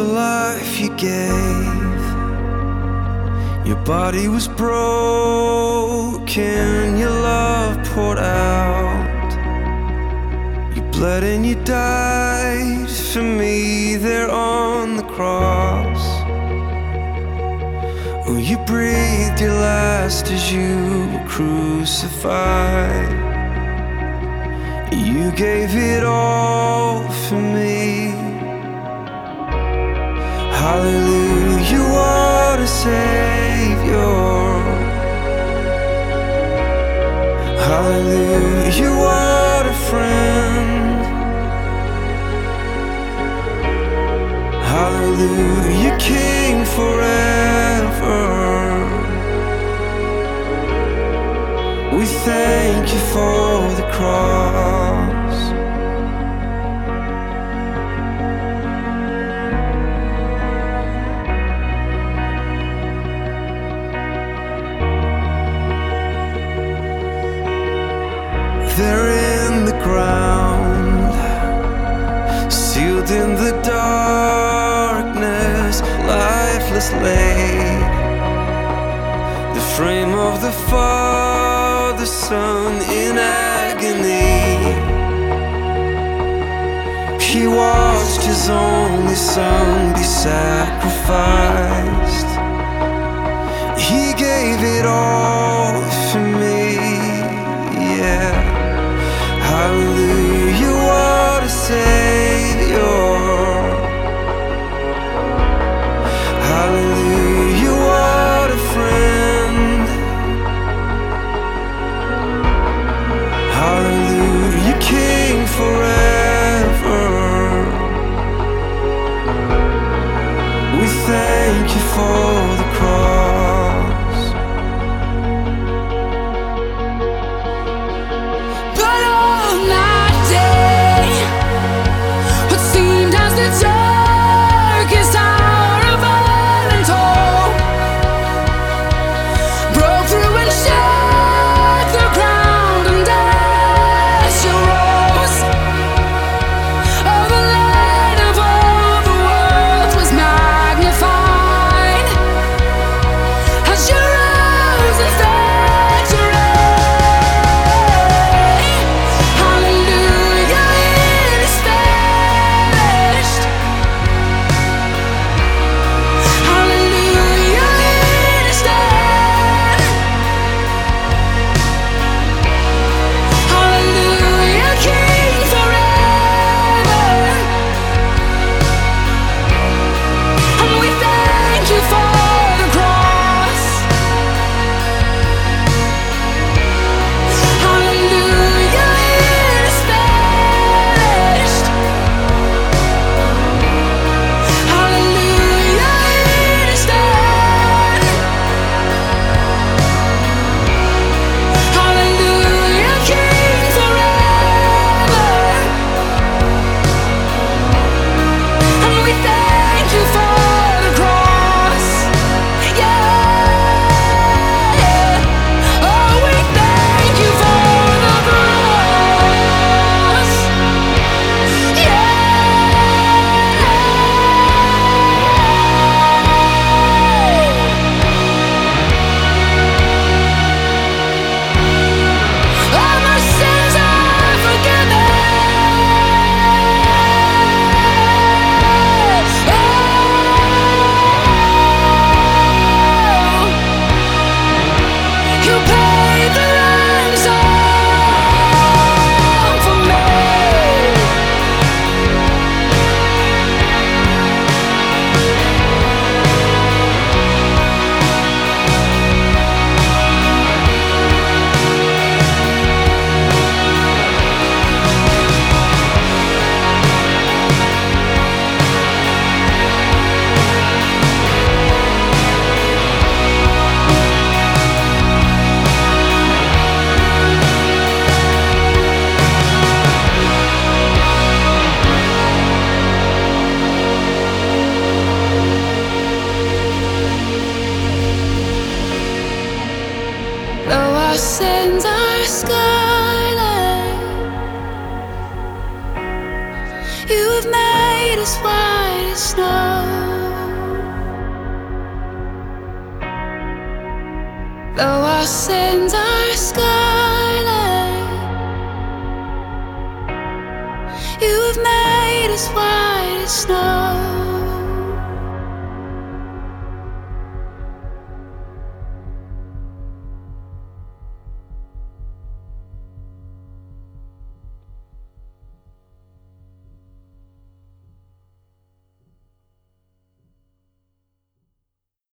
the life you gave. Your body was broken, your love poured out. You bled and you died for me there on the cross. Oh, you breathed your last as you were crucified. You gave it all for me. Hallelujah, what a Savior. Hallelujah, what a friend. Hallelujah, King forever. We thank you for the cross. There in the ground, sealed in the darkness, lifeless laid. The frame of the Father, Son in agony. He watched his only Son be sacrificed. He gave it all Hallelujah, what a Savior. Hallelujah, what a friend. Hallelujah, King forever. We thank you for the cross. sins are scarlet. You've made us white as snow. Though our sins are scarlet, you've made us white as snow.